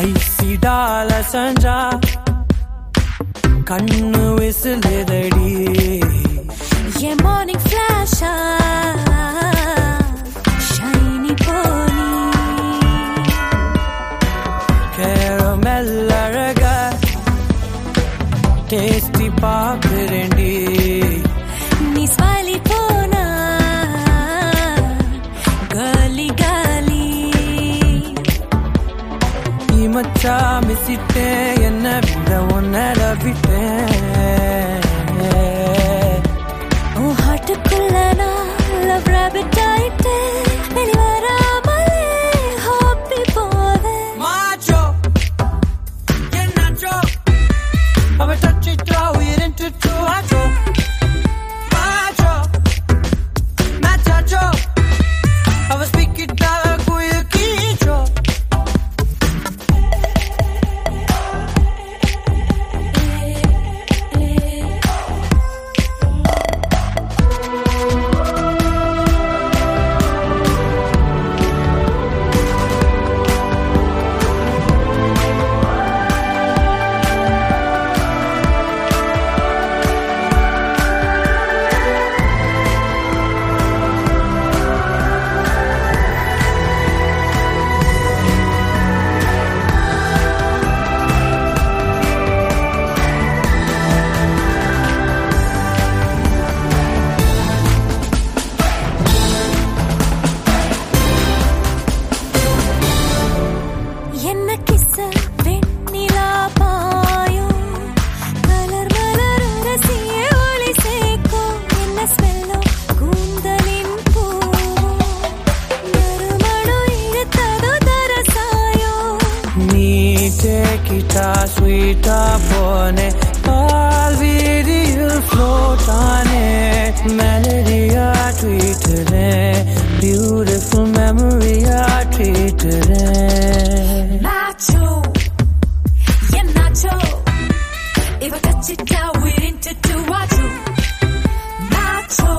ஐசிடால சஞ்சா. கண்ணு விசிலுதடி. Yeah, morning flash shiny pony. Caramel அழக. டேஸ்டி மிசிட்டேன் என்ன விட உன்னட விட்டேன். உன் ஹாட்டுக்குள்ள நான் லவ் ராபிட்டா kita sweeta bone Alvidial float on it Melody I treated Beautiful memory I treated it Nacho Yeah nacho If I touch it now we're into two or two Nacho